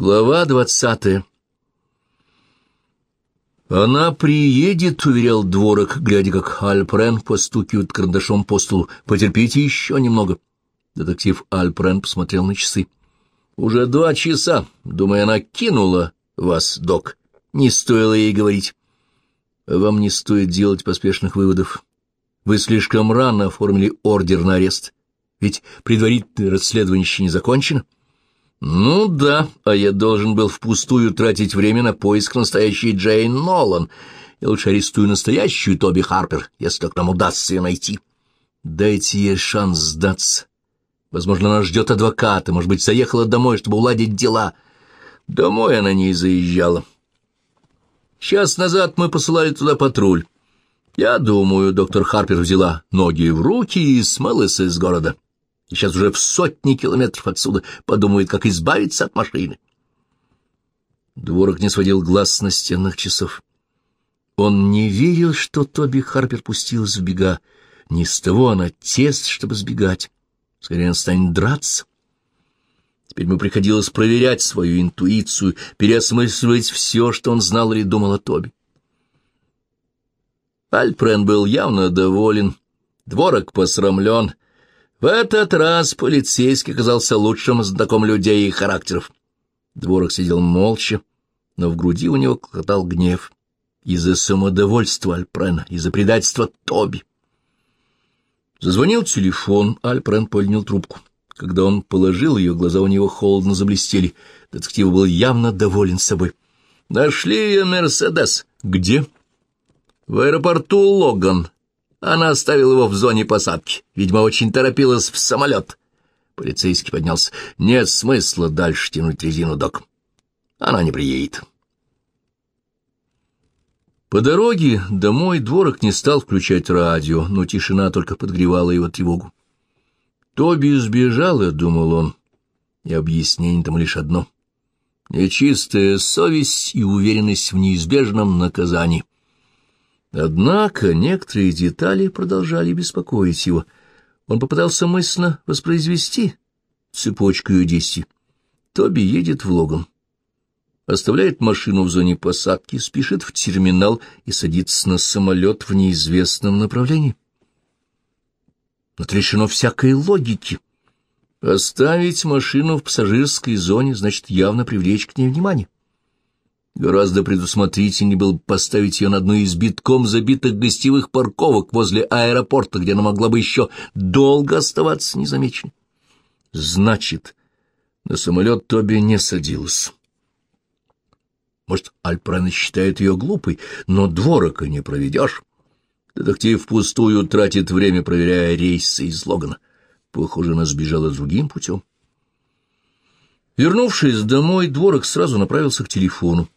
Глава двадцатая «Она приедет», — уверял дворок, глядя, как Альпрен постукивает карандашом по столу. «Потерпите еще немного». Детектив Альпрен посмотрел на часы. «Уже два часа. Думаю, она кинула вас, док. Не стоило ей говорить». «Вам не стоит делать поспешных выводов. Вы слишком рано оформили ордер на арест. Ведь предварительное расследование еще не закончено». «Ну да, а я должен был впустую тратить время на поиск настоящей Джейн Нолан. Я лучше арестую настоящую Тоби Харпер, если только нам удастся ее найти. Дайте ей шанс сдаться. Возможно, она ждет адвоката, может быть, заехала домой, чтобы уладить дела. Домой она не заезжала. Час назад мы посылали туда патруль. Я думаю, доктор Харпер взяла ноги в руки и смылась из города» и сейчас уже в сотни километров отсюда подумает, как избавиться от машины. Дворок не сводил глаз с настенных часов. Он не верил, что Тоби Харпер пустилась в бега. Не с того она тест, чтобы сбегать. Скорее, она станет драться. Теперь ему приходилось проверять свою интуицию, переосмысливать все, что он знал или думал о Тоби. Альпрен был явно доволен, дворок посрамлен — в этот раз полицейский оказался лучшим знаком людей и характеров. Дворок сидел молча, но в груди у него клокотал гнев. Из-за самодовольства Альпрена, из-за предательства Тоби. Зазвонил телефон, Альпрен поднял трубку. Когда он положил ее, глаза у него холодно заблестели. Детектив был явно доволен собой. «Нашли ее Мерседес. Где?» «В аэропорту Логан. Она оставила его в зоне посадки. Видимо, очень торопилась в самолет. Полицейский поднялся. Нет смысла дальше тянуть резину, док. Она не приедет. По дороге домой дворок не стал включать радио, но тишина только подгревала его тревогу. Тоби сбежала, — думал он, — и объяснение тому лишь одно — нечистая совесть и уверенность в неизбежном наказании. Однако некоторые детали продолжали беспокоить его. Он попытался мысленно воспроизвести цепочку ее действий. Тоби едет в Логан. Оставляет машину в зоне посадки, спешит в терминал и садится на самолет в неизвестном направлении. Отрешено всякой логики. Оставить машину в пассажирской зоне значит явно привлечь к ней внимание. Гораздо предусмотрительнее было поставить ее на одну из битком забитых гостевых парковок возле аэропорта, где она могла бы еще долго оставаться незамеченной. Значит, на самолет Тоби не садилась. Может, Альпрена считает ее глупой, но дворока не проведешь. Детектив впустую тратит время, проверяя рейсы из Логана. Похоже, она сбежала другим путем. Вернувшись домой, дворок сразу направился к телефону.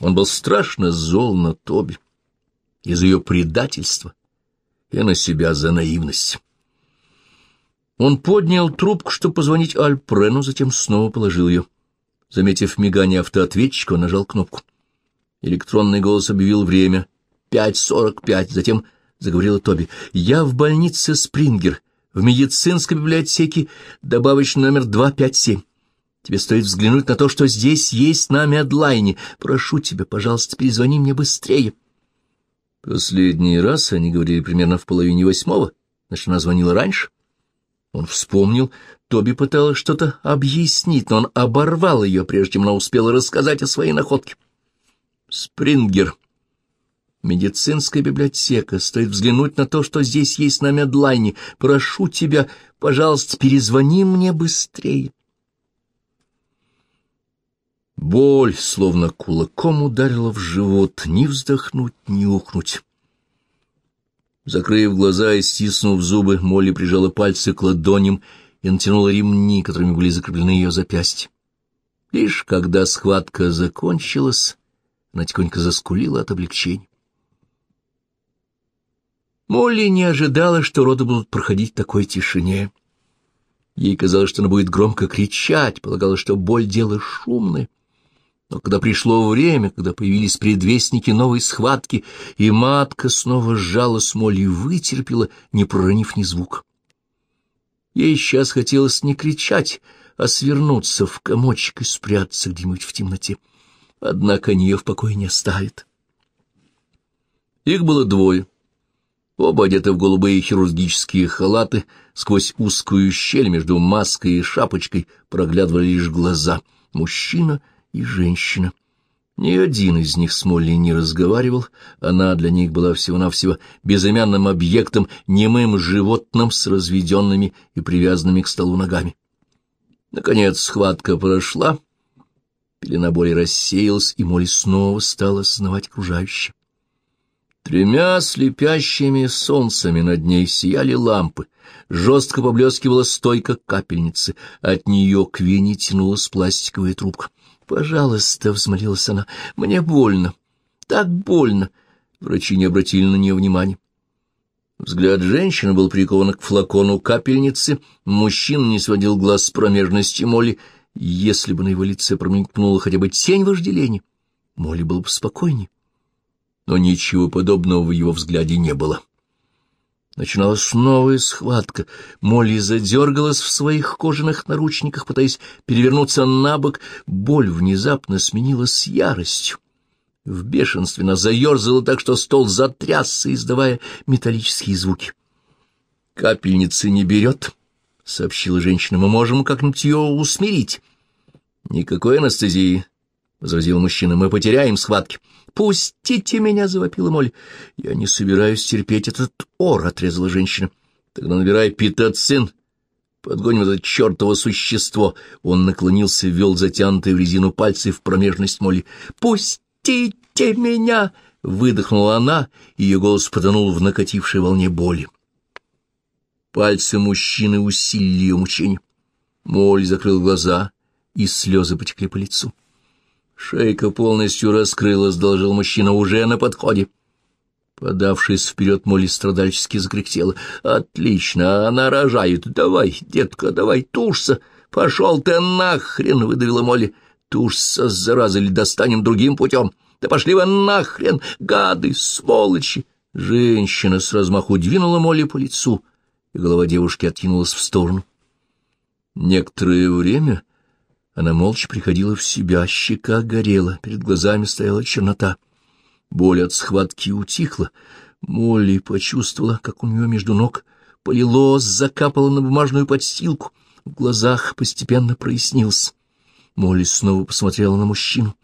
Он был страшно зол на Тоби из ее предательства и на себя за наивность. Он поднял трубку, чтобы позвонить Альпрену, затем снова положил ее. Заметив мигание автоответчика, нажал кнопку. Электронный голос объявил время. «Пять сорок пять». Затем заговорила Тоби. «Я в больнице Спрингер, в медицинской библиотеке, добавочный номер два пять семь. Тебе стоит взглянуть на то, что здесь есть на Медлайне. Прошу тебя, пожалуйста, перезвони мне быстрее. Последний раз они говорили примерно в половине восьмого, значит, она звонила раньше. Он вспомнил, Тоби пыталась что-то объяснить, но он оборвал ее, прежде чем она успела рассказать о своей находке. Спрингер. Медицинская библиотека. Стоит взглянуть на то, что здесь есть на Медлайне. Прошу тебя, пожалуйста, перезвони мне быстрее. Боль, словно кулаком, ударила в живот, ни вздохнуть, ни ухнуть. Закрыв глаза и стиснув зубы, Молли прижала пальцы к ладоням и натянула ремни, которыми были закреплены ее запястья. Лишь когда схватка закончилась, она тихонько заскулила от облегчения. Молли не ожидала, что роды будут проходить в такой тишине. Ей казалось, что она будет громко кричать, полагала, что боль — дело шумное. Но когда пришло время, когда появились предвестники новой схватки, и матка снова сжала смоль и вытерпела, не проронив ни звука. Ей сейчас хотелось не кричать, а свернуться в комочек и спрятаться где-нибудь в темноте. Однако они ее в покое не оставит. Их было двое. Оба одеты в голубые хирургические халаты, сквозь узкую щель между маской и шапочкой проглядывали лишь глаза. Мужчина и женщина. Ни один из них с Молли не разговаривал, она для них была всего-навсего безымянным объектом, немым животным с разведенными и привязанными к столу ногами. Наконец схватка прошла, пелена боли рассеялась, и Молли снова стала осознавать окружающее. Тремя слепящими солнцами над ней сияли лампы, жестко поблескивала стойка капельницы, от нее к вене тянулась пластиковая трубка. «Пожалуйста», — взмолилась она, — «мне больно, так больно». Врачи не обратили на нее внимания. Взгляд женщины был прикован к флакону капельницы, мужчина не сводил глаз с промежности Молли. Если бы на его лице промелькнула хотя бы тень вожделения, Молли был бы спокойней. Но ничего подобного в его взгляде не было. Начиналась новая схватка. Молли задергалась в своих кожаных наручниках, пытаясь перевернуться на бок. Боль внезапно сменилась яростью. В бешенстве она заерзала так, что стол затрясся, издавая металлические звуки. «Капельницы не берет», — сообщила женщина. «Мы можем как-нибудь ее усмирить». «Никакой анестезии», — возразил мужчина. «Мы потеряем схватки». «Пустите меня!» — завопила Молли. «Я не собираюсь терпеть этот ор», — отрезала женщина. «Тогда набирай питоцин. Подгоним это чертово существо». Он наклонился ввел затянутые в резину пальцы в промежность Молли. «Пустите меня!» — выдохнула она, и ее голос потонул в накатившей волне боли. Пальцы мужчины усилили ее мучение. Молли закрыл глаза, и слезы потекли по лицу. Шейка полностью раскрылась, доложил мужчина, уже на подходе. Подавшись вперед, Молли страдальчески закряхтела. «Отлично, она рожает. Давай, детка, давай, тушься. Пошел ты нахрен!» — выдавила Молли. «Тушься, зараза, или достанем другим путем. Да пошли вы нахрен, гады, сволочи!» Женщина с размаху двинула Молли по лицу, и голова девушки откинулась в сторону. Некоторое время она молча приходила в себя, щека горела, перед глазами стояла чернота. Боль от схватки утихла. Молли почувствовала, как у нее между ног полилось, закапало на бумажную подстилку. В глазах постепенно прояснился. Молли снова посмотрела на мужчину.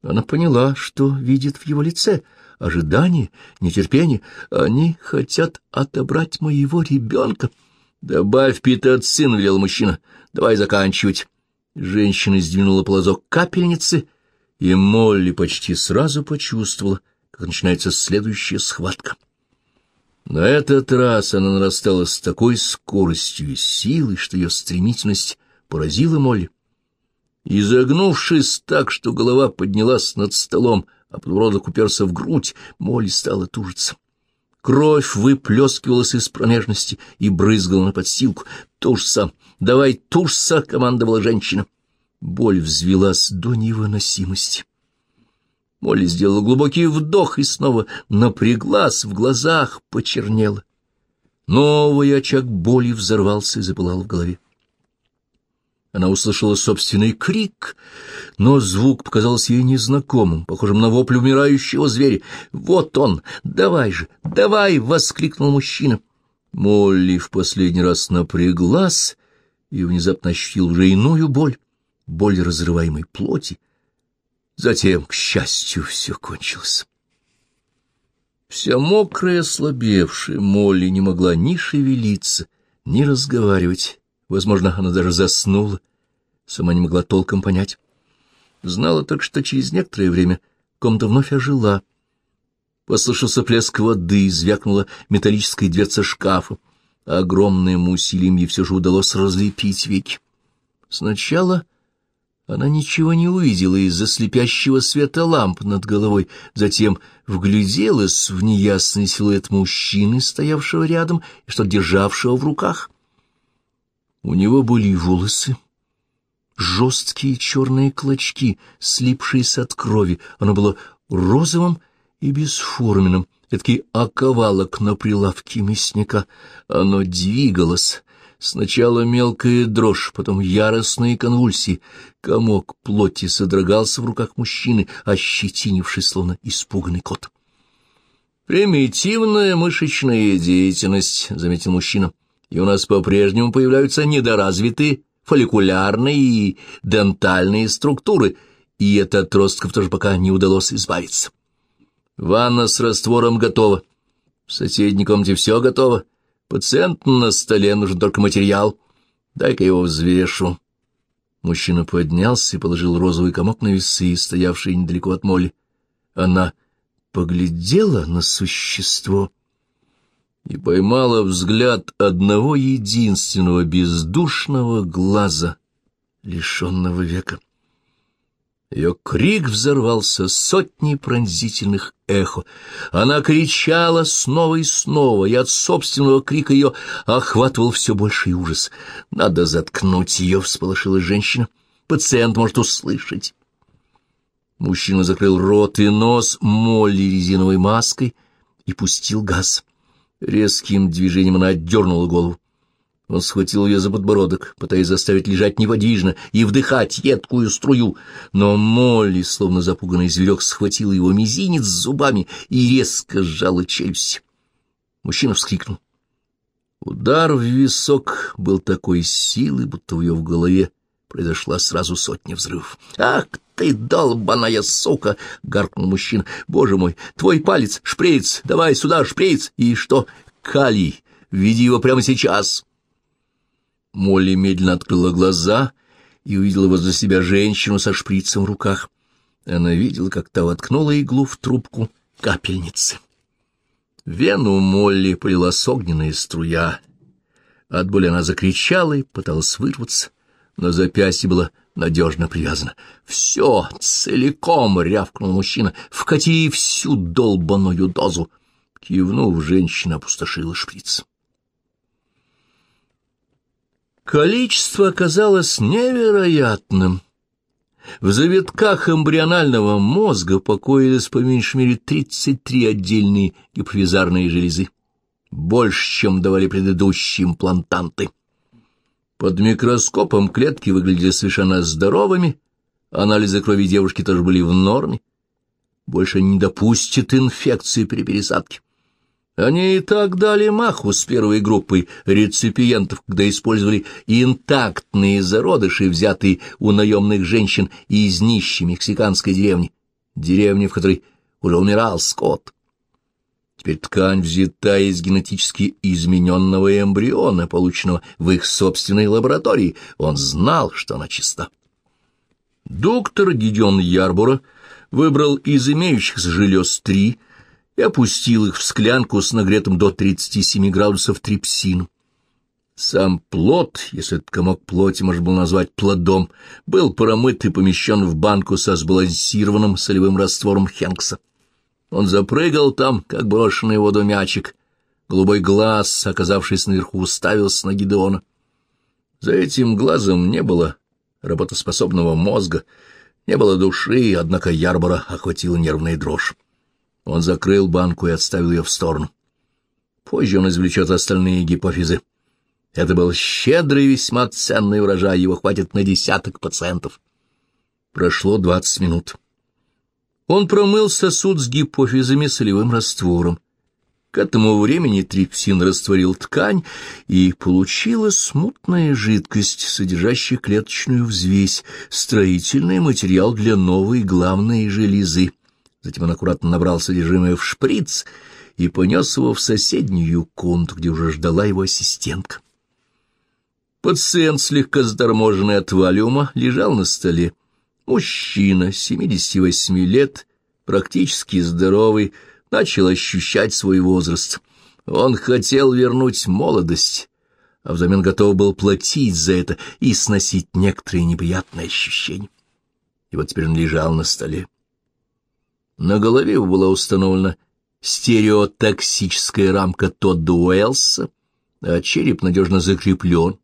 Она поняла, что видит в его лице ожидание, нетерпение. Они хотят отобрать моего ребенка. — Добавь питоцин, — велел мужчина. — Давай заканчивать. Женщина сдвинула полозок капельницы, и Молли почти сразу почувствовала, как начинается следующая схватка. На этот раз она нарастала с такой скоростью и силой, что ее стремительность поразила Молли. Изогнувшись так, что голова поднялась над столом, а подбородок уперся в грудь, Молли стала тужиться. Кровь выплескивалась из промежности и брызгала на подстилку. «Тушься! Давай тушься!» — командовала женщина. Боль взвелась до невыносимости. Молли сделала глубокий вдох и снова напряглась, в глазах почернела. Новый очаг боли взорвался и запылал в голове. Она услышала собственный крик, но звук показался ей незнакомым, похожим на вопль умирающего зверя. «Вот он! Давай же! Давай!» — воскликнул мужчина. Молли в последний раз напряглась и внезапно ощутил уже иную боль, боль разрываемой плоти. Затем, к счастью, все кончилось. Вся мокрая, слабевшая, Молли не могла ни шевелиться, ни разговаривать. Возможно, она даже заснула, сама не могла толком понять. Знала только, что через некоторое время комната вновь ожила. Послышался плеск воды, звякнула металлическая дверца шкафа. Огромным усилием ей все же удалось разлепить веки. Сначала она ничего не увидела из-за слепящего света ламп над головой, затем вгляделась в неясный силуэт мужчины, стоявшего рядом и что державшего в руках. У него были волосы, жесткие черные клочки, слипшиеся от крови. Оно было розовым и бесформенным, эдакий оковалок на прилавке мясника. Оно двигалось, Сначала мелкая дрожь, потом яростные конвульсии. Комок плоти содрогался в руках мужчины, ощетинившись, словно испуганный кот. «Примитивная мышечная деятельность», — заметил мужчина, — «и у нас по-прежнему появляются недоразвитые фолликулярные и дентальные структуры, и от отростков тоже пока не удалось избавиться. Ванна с раствором готова. В соседней комнате все готово. Пациент на столе, нужен только материал. Дай-ка его взвешу. Мужчина поднялся и положил розовый комок на весы, стоявшие недалеко от Молли. Она поглядела на существо и поймала взгляд одного единственного бездушного глаза, лишенного века. Ее крик взорвался сотней пронзительных эхо. Она кричала снова и снова, и от собственного крика ее охватывал все больший ужас. «Надо заткнуть ее», — всполошилась женщина. «Пациент может услышать». Мужчина закрыл рот и нос Молли резиновой маской и пустил газ. Резким движением она отдернула голову. Он схватил ее за подбородок, пытаясь заставить лежать неподвижно и вдыхать едкую струю, но Молли, словно запуганный зверек, схватил его мизинец с зубами и резко сжала челюсть. Мужчина вскрикнул. Удар в висок был такой силы, будто у ее в голове произошла сразу сотня взрывов. «Ах ты, долбаная сука!» — гаркнул мужчина. «Боже мой, твой палец, шприц, давай сюда, шприц! И что? Калий, введи его прямо сейчас!» Молли медленно открыла глаза и увидела возле себя женщину со шприцем в руках. Она видела, как та воткнула иглу в трубку капельницы. Вену Молли полилась огненная струя. От боли она закричала и пыталась вырваться, но запястье было надежно привязано. «Все, целиком!» — рявкнул мужчина. «Вкати всю долбаную дозу!» Кивнув, женщина опустошила шприц. Количество оказалось невероятным. В завитках эмбрионального мозга покоились по меньшей мере 33 отдельные гипофизарные железы. Больше, чем давали предыдущие имплантанты. Под микроскопом клетки выглядели совершенно здоровыми, анализы крови девушки тоже были в норме. Больше не допустит инфекции при пересадке. Они и так дали маху с первой группой реципиентов, когда использовали интактные зародыши, взятые у наемных женщин из нищей мексиканской деревни, деревни, в которой уже умирал скот. Теперь ткань взята из генетически измененного эмбриона, полученного в их собственной лаборатории. Он знал, что она чиста. Доктор Гидеон Ярбора выбрал из имеющихся желез три – и опустил их в склянку с нагретым до 37 градусов трипсином. Сам плод, если этот комок плоти можно было назвать плодом, был промыт и помещен в банку со сбалансированным солевым раствором Хенкса. Он запрыгал там, как брошенный в воду мячик. Голубой глаз, оказавшись наверху, уставился на Гидеона. За этим глазом не было работоспособного мозга, не было души, однако Ярбора охватила нервная дрожь. Он закрыл банку и отставил ее в сторону. Позже он извлечет остальные гипофизы. Это был щедрый, весьма ценный урожай, его хватит на десяток пациентов. Прошло двадцать минут. Он промыл сосуд с гипофизами солевым раствором. К этому времени трипсин растворил ткань, и получилась смутная жидкость, содержащая клеточную взвесь, строительный материал для новой главной железы. Затем он аккуратно набрал содержимое в шприц и понес его в соседнюю комнату, где уже ждала его ассистентка. Пациент, слегка заторможенный от валиума, лежал на столе. Мужчина, 78 лет, практически здоровый, начал ощущать свой возраст. Он хотел вернуть молодость, а взамен готов был платить за это и сносить некоторые неприятные ощущения. И вот теперь он лежал на столе. На голове его была установлена стереотоксическая рамка Тодда Уэллса, а череп надежно закреплен.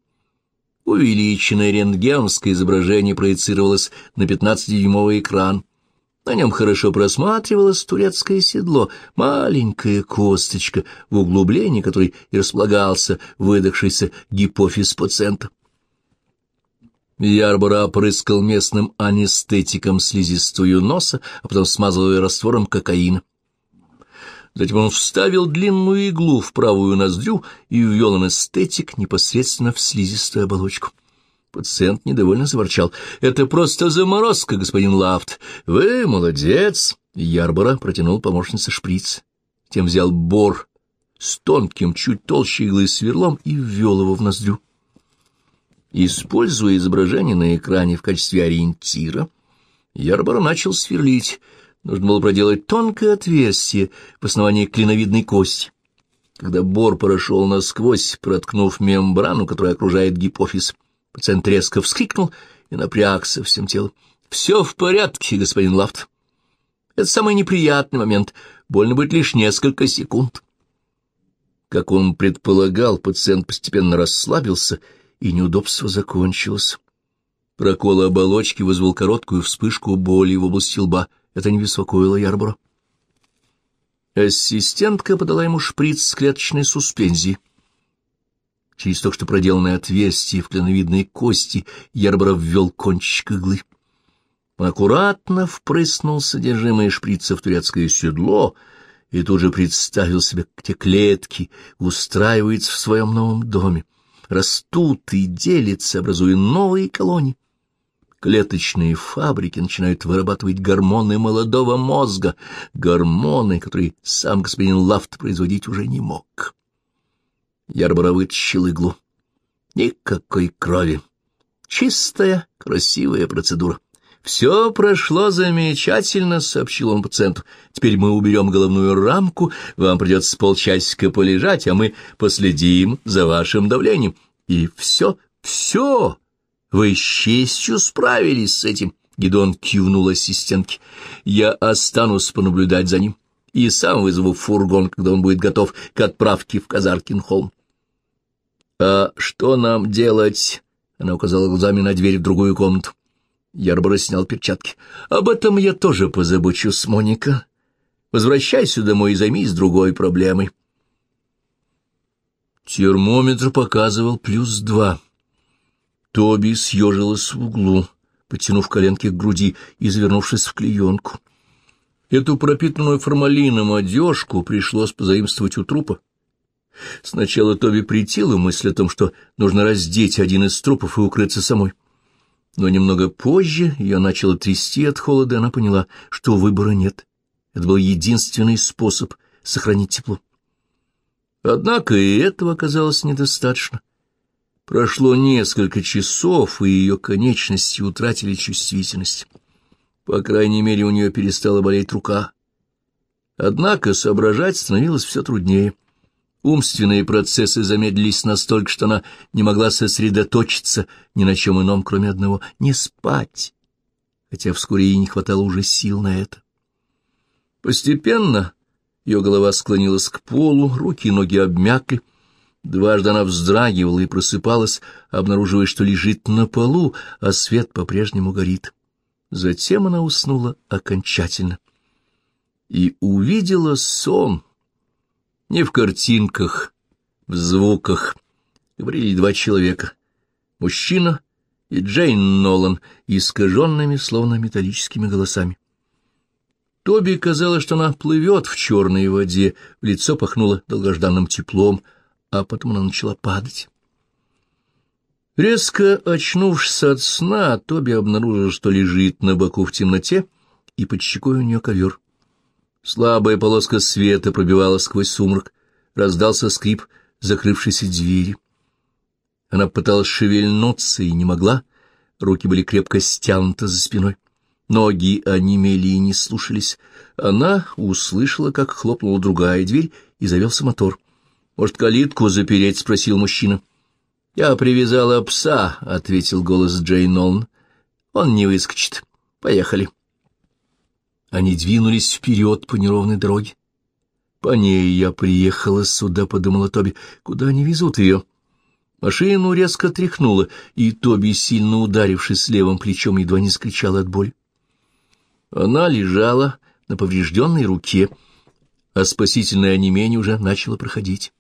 Увеличенное рентгеновское изображение проецировалось на 15-дюймовый экран. На нем хорошо просматривалось турецкое седло, маленькая косточка, в углублении которой и располагался выдохшийся гипофиз пациента. Ярбора опрыскал местным анестетиком слизистую носа, а потом смазал ее раствором кокаина. Затем он вставил длинную иглу в правую ноздрю и ввел анестетик непосредственно в слизистую оболочку. Пациент недовольно заворчал. «Это просто заморозка, господин Лафт. Вы молодец!» Ярбора протянул помощнице шприц. Тем взял бор с тонким, чуть толще иглы сверлом и ввел его в ноздрю. Используя изображение на экране в качестве ориентира, Ярбора начал сверлить. Нужно было проделать тонкое отверстие в основании клиновидной кости. Когда бор прошел насквозь, проткнув мембрану, которая окружает гипофиз, Пациент резко вскрикнул и напрягся всем телом. — Все в порядке, господин Лафт. Это самый неприятный момент. Больно будет лишь несколько секунд. Как он предполагал, пациент постепенно расслабился, и неудобство закончилось. Прокол оболочки вызвал короткую вспышку боли в области лба. Это не беспокоило Ярбора. Ассистентка подала ему шприц с клеточной суспензией. Через то, что проделанное отверстие в клиновидной кости Ярборов ввел кончик иглы. Он аккуратно впрыснул содержимое шприца в турецкое седло и тут же представил себе, как те клетки устраиваются в своем новом доме, растут и делятся, образуя новые колонии. Клеточные фабрики начинают вырабатывать гормоны молодого мозга, гормоны, которые сам господин Лафт производить уже не мог. Ярбора вытащил иглу. Никакой крови. Чистая, красивая процедура. «Все прошло замечательно», — сообщил он пациенту. «Теперь мы уберем головную рамку, вам придется полчасика полежать, а мы последим за вашим давлением. И все, все! Вы с честью справились с этим!» Гидон кивнул ассистентке. «Я останусь понаблюдать за ним и сам вызову фургон, когда он будет готов к отправке в Казаркин-холм. «А что нам делать?» — она указала глазами на дверь в другую комнату. Ярбора снял перчатки. «Об этом я тоже позабочусь, Моника. Возвращайся домой и займись другой проблемой». Термометр показывал плюс два. Тоби съежилась в углу, потянув коленки к груди и завернувшись в клеенку. Эту пропитанную формалином одежку пришлось позаимствовать у трупа. Сначала Тоби притила мысль о том, что нужно раздеть один из трупов и укрыться самой. Но немного позже ее начало трясти от холода, и она поняла, что выбора нет. Это был единственный способ сохранить тепло. Однако и этого оказалось недостаточно. Прошло несколько часов, и ее конечности утратили чувствительность. По крайней мере, у нее перестала болеть рука. Однако соображать становилось все труднее. Умственные процессы замедлились настолько, что она не могла сосредоточиться ни на чем ином, кроме одного — не спать, хотя вскоре ей не хватало уже сил на это. Постепенно ее голова склонилась к полу, руки и ноги обмякли. Дважды она вздрагивала и просыпалась, обнаруживая, что лежит на полу, а свет по-прежнему горит. Затем она уснула окончательно и увидела сон. Не в картинках, в звуках. Говорили два человека. Мужчина и Джейн Нолан, искаженными, словно металлическими голосами. Тоби казалось, что она плывет в черной воде, в лицо пахнуло долгожданным теплом, а потом она начала падать. Резко очнувшись от сна, Тоби обнаружил, что лежит на боку в темноте, и под щекой у нее ковер. Слабая полоска света пробивала сквозь сумрак, раздался скрип закрывшейся двери. Она пыталась шевельнуться и не могла, руки были крепко стянуты за спиной. Ноги онемели и не слушались. Она услышала, как хлопнула другая дверь, и завелся мотор. «Может, калитку запереть?» — спросил мужчина. «Я привязала пса», — ответил голос Джейн Нолн. «Он не выскочит. Поехали». Они двинулись вперед по неровной дороге. «По ней я приехала сюда», — подумала Тоби. «Куда они везут ее?» Машину резко тряхнуло, и Тоби, сильно ударившись левым плечом, едва не скричала от боли. Она лежала на поврежденной руке, а спасительное онемение уже начало проходить.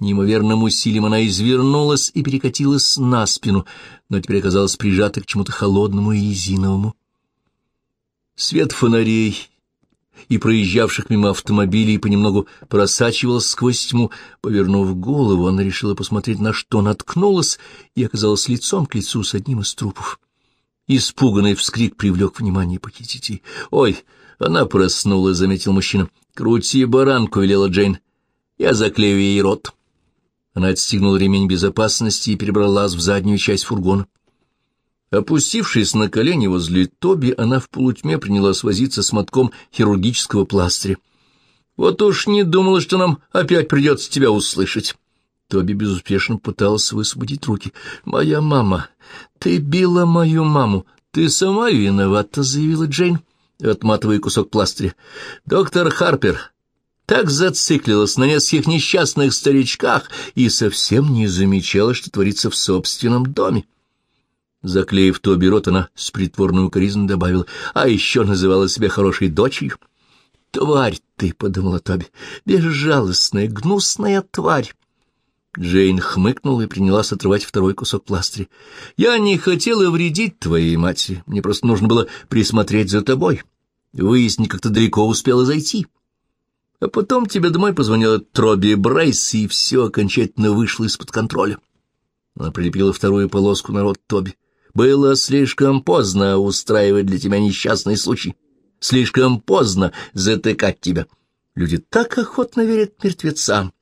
Неимоверным усилием она извернулась и перекатилась на спину, но теперь оказалась прижата к чему-то холодному и резиновому. Свет фонарей и проезжавших мимо автомобилей понемногу просачивался сквозь тьму. Повернув голову, она решила посмотреть, на что наткнулась, и оказалась лицом к лицу с одним из трупов. Испуганный вскрик привлек внимание похитителей. «Ой, она проснулась», — заметил мужчина. «Крути баранку», — велела Джейн. «Я заклею ей рот». Она отстегнула ремень безопасности и перебралась в заднюю часть фургона. Опустившись на колени возле Тоби, она в полутьме принялась возиться с мотком хирургического пластыря. «Вот уж не думала, что нам опять придется тебя услышать». Тоби безуспешно пыталась высвободить руки. «Моя мама! Ты била мою маму! Ты сама виновата!» — заявила Джейн, отматывая кусок пластыря. «Доктор Харпер так зациклилась на нескольких несчастных старичках и совсем не замечала, что творится в собственном доме. Заклеив Тоби рот, она с притворной укоризной добавила, а еще называла себя хорошей дочерью. «Тварь ты!» — подумала Тоби. «Безжалостная, гнусная тварь!» Джейн хмыкнула и принялась отрывать второй кусок пластыря. «Я не хотела вредить твоей матери. Мне просто нужно было присмотреть за тобой. Выяснить, как ты далеко успела зайти. А потом тебе домой позвонила Троби Брейс, и все окончательно вышло из-под контроля». Она прилепила вторую полоску на рот Тоби. Было слишком поздно устраивать для тебя несчастный случай. Слишком поздно затыкать тебя. Люди так охотно верят мертвецам.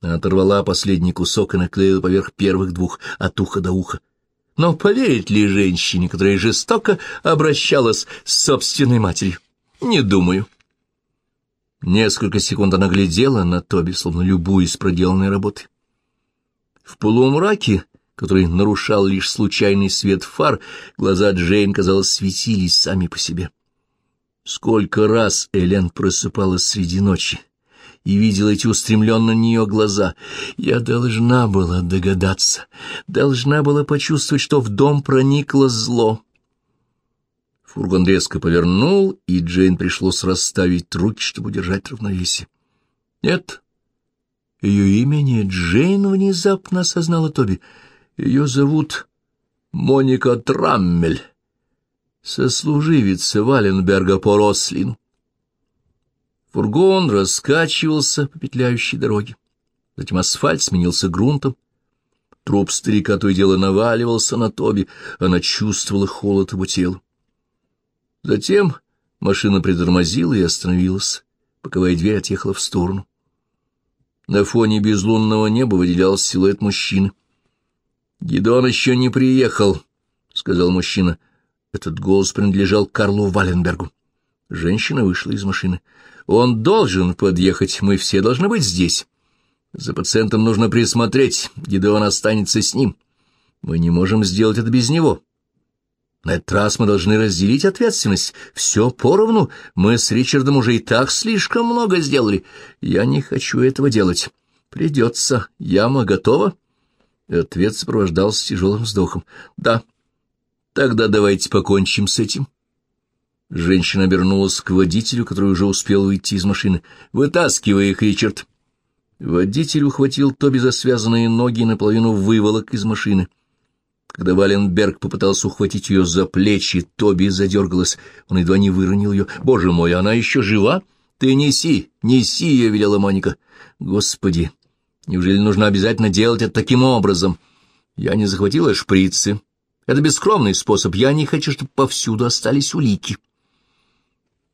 Она оторвала последний кусок и наклеила поверх первых двух от уха до уха. Но поверить ли женщине, которая жестоко обращалась с собственной матерью? Не думаю. Несколько секунд она глядела на Тоби, словно любуясь проделанной работой. В полумраке который нарушал лишь случайный свет фар, глаза Джейн, казалось, светились сами по себе. Сколько раз Элен просыпалась среди ночи и видела эти устремленные на нее глаза. Я должна была догадаться, должна была почувствовать, что в дом проникло зло. Фургон резко повернул, и Джейн пришлось расставить руки, чтобы удержать равновесие. Нет, ее имя не Джейн внезапно осознала Тоби — ее зовут Моника Траммель, сослуживица Валенберга по Рослину. Фургон раскачивался по петляющей дороге. Затем асфальт сменился грунтом. Труп старика то и дело наваливался на Тоби, она чувствовала холод его тела. Затем машина притормозила и остановилась. Боковая дверь отъехала в сторону. На фоне безлунного неба выделялся силуэт мужчины. «Гидон еще не приехал», — сказал мужчина. Этот голос принадлежал Карлу Валенбергу. Женщина вышла из машины. «Он должен подъехать, мы все должны быть здесь. За пациентом нужно присмотреть, Гидеон останется с ним. Мы не можем сделать это без него. На этот раз мы должны разделить ответственность. Все поровну. Мы с Ричардом уже и так слишком много сделали. Я не хочу этого делать. Придется. Яма готова?» Ответ сопровождался тяжелым вздохом. «Да, тогда давайте покончим с этим». Женщина обернулась к водителю, который уже успел выйти из машины. «Вытаскивай их, Ричард!» Водитель ухватил Тоби за связанные ноги и наполовину выволок из машины. Когда Валенберг попытался ухватить ее за плечи, Тоби задергалась. Он едва не выронил ее. «Боже мой, она еще жива? Ты неси, неси ее!» — велела Моника. «Господи!» Неужели нужно обязательно делать это таким образом? Я не захватила шприцы. Это бескромный способ. Я не хочу, чтобы повсюду остались улики.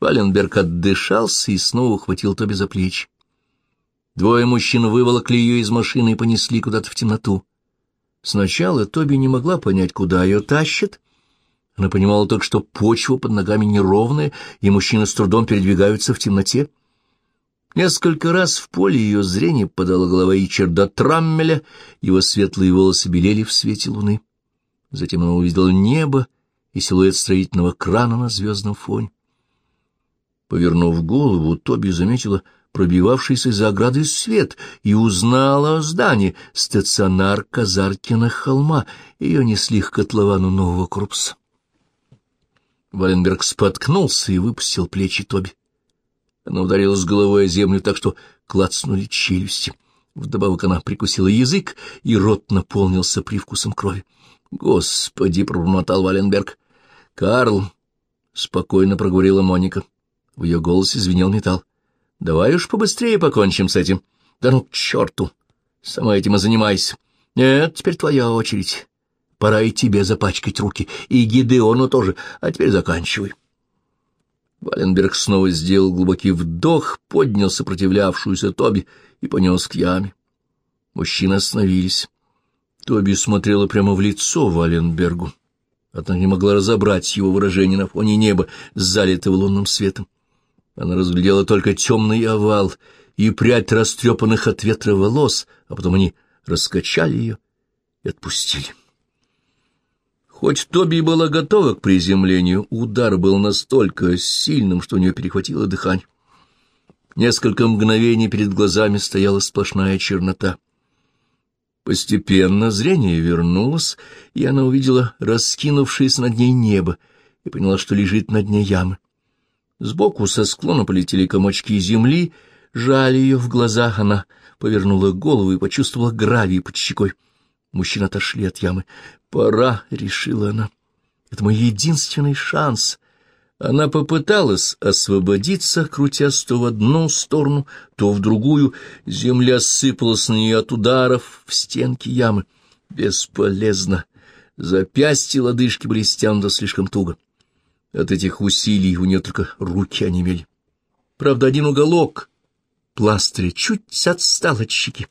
Валенберг отдышался и снова ухватил Тоби за плечи. Двое мужчин выволокли ее из машины и понесли куда-то в темноту. Сначала Тоби не могла понять, куда ее тащат. Она понимала только, что почва под ногами неровная, и мужчины с трудом передвигаются в темноте. Несколько раз в поле ее зрения подала голова Ичарда Траммеля, его светлые волосы белели в свете луны. Затем она увидела небо и силуэт строительного крана на звездном фоне. Повернув голову, Тоби заметила пробивавшийся за оградой свет и узнала о здании стационар Казаркина холма. Ее несли к котловану нового корпуса. Валенберг споткнулся и выпустил плечи Тоби. Она ударилась головой о землю так, что клацнули челюсти. Вдобавок она прикусила язык, и рот наполнился привкусом крови. «Господи!» — пробормотал Валенберг. «Карл!» — спокойно проговорила Моника. В ее голосе звенел металл. «Давай уж побыстрее покончим с этим. Да ну к черту! Сама этим и занимайся. Нет, теперь твоя очередь. Пора и тебе запачкать руки, и Гидеону тоже, а теперь заканчивай». Валенберг снова сделал глубокий вдох, поднял сопротивлявшуюся Тоби и понес к яме. Мужчины остановились. Тоби смотрела прямо в лицо Валенбергу. Однако не могла разобрать его выражение на фоне неба, залитого лунным светом. Она разглядела только темный овал и прядь растрепанных от ветра волос, а потом они раскачали ее и отпустили. Хоть Тоби была готова к приземлению, удар был настолько сильным, что у нее перехватило дыхание. Несколько мгновений перед глазами стояла сплошная чернота. Постепенно зрение вернулось, и она увидела раскинувшееся над ней небо и поняла, что лежит на дне ямы. Сбоку со склона полетели комочки земли, жали ее в глазах, она повернула голову и почувствовала гравий под щекой. Мужчины отошли от ямы. «Пора», — решила она. «Это мой единственный шанс». Она попыталась освободиться, крутясь то в одну сторону, то в другую. Земля сыпалась на нее от ударов в стенки ямы. Бесполезно. Запястья лодыжки были стянуты слишком туго. От этих усилий у нее только руки онемели. Правда, один уголок пластыря чуть отстал от щеки.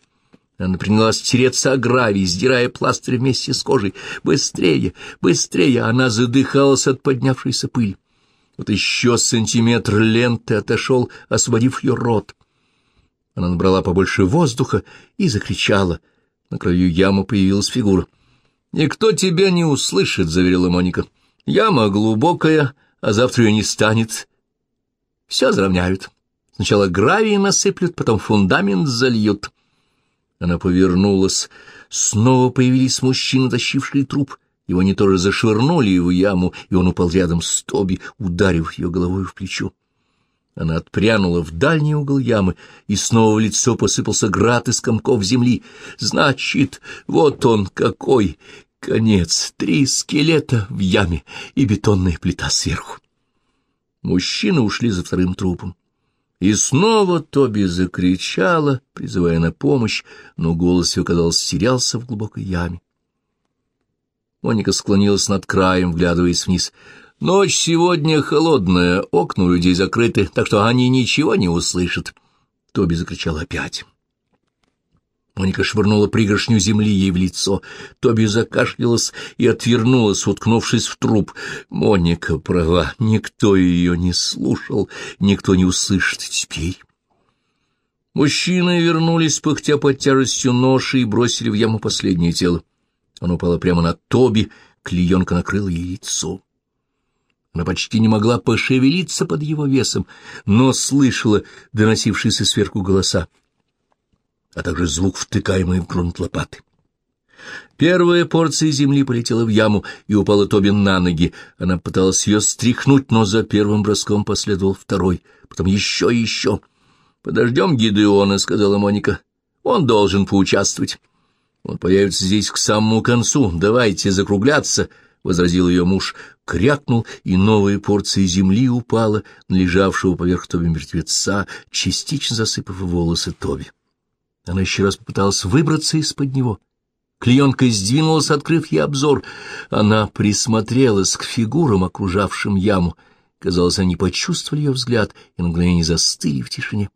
Она принялась тереться о гравий, сдирая пластырь вместе с кожей. Быстрее, быстрее! Она задыхалась от поднявшейся пыли. Вот еще сантиметр ленты отошел, освободив ее рот. Она набрала побольше воздуха и закричала. На краю ямы появилась фигура. «Никто тебя не услышит», — заверила Моника. «Яма глубокая, а завтра ее не станет. Все заровняют. Сначала гравий насыплют, потом фундамент зальют». Она повернулась. Снова появились мужчины, тащившие труп. Его не тоже зашвырнули в яму, и он упал рядом с Тоби, ударив ее головой в плечо. Она отпрянула в дальний угол ямы, и снова в лицо посыпался град из комков земли. Значит, вот он какой! Конец! Три скелета в яме и бетонная плита сверху. Мужчины ушли за вторым трупом. И снова Тоби закричала, призывая на помощь, но голос ее, казалось, терялся в глубокой яме. Моника склонилась над краем, вглядываясь вниз. «Ночь сегодня холодная, окна у людей закрыты, так что они ничего не услышат». Тоби закричал опять. Моника швырнула пригоршню земли ей в лицо. Тоби закашлялась и отвернулась, уткнувшись в труп. Моника права, никто ее не слушал, никто не услышит теперь. Мужчины вернулись, пыхтя под тяжестью ноши, и бросили в яму последнее тело. Оно упало прямо на Тоби, клеенка накрыла ей лицо. Она почти не могла пошевелиться под его весом, но слышала доносившиеся сверху голоса а также звук втыкаемой в грунт лопаты. Первая порция земли полетела в яму и упала Тобин на ноги. Она пыталась ее стряхнуть, но за первым броском последовал второй, потом еще и еще. «Подождем Гидеона», — сказала Моника. «Он должен поучаствовать. Он появится здесь к самому концу. Давайте закругляться», — возразил ее муж. Крякнул, и новая порция земли упала на лежавшего поверх Тоби мертвеца, частично засыпав волосы Тоби. Она еще раз попыталась выбраться из-под него. Клеенка сдвинулась, открыв ей обзор. Она присмотрелась к фигурам, окружавшим яму. Казалось, они почувствовали ее взгляд и на мгновение застыли в тишине.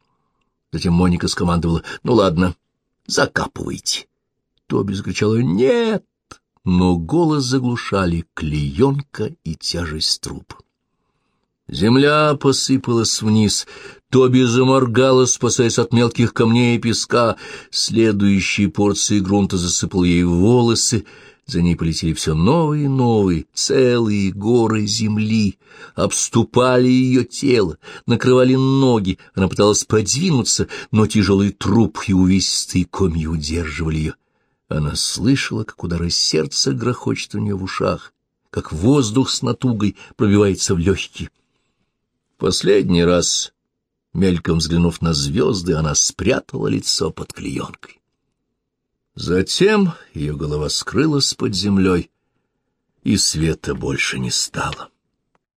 Затем Моника скомандовала «Ну ладно, закапывайте». Тоби закричала «Нет!», но голос заглушали клеенка и тяжесть трупа. Земля посыпалась вниз, Тоби заморгала, спасаясь от мелких камней и песка. Следующие порции грунта засыпал ей волосы, за ней полетели все новые и новые, целые горы земли, обступали ее тело, накрывали ноги, она пыталась подвинуться, но тяжелый труп и увесистые комья удерживали ее. Она слышала, как удары сердца грохочет у нее в ушах, как воздух с натугой пробивается в легкие. Последний раз, мельком взглянув на звезды, она спрятала лицо под клеенкой. Затем ее голова скрылась под землей, и света больше не стало.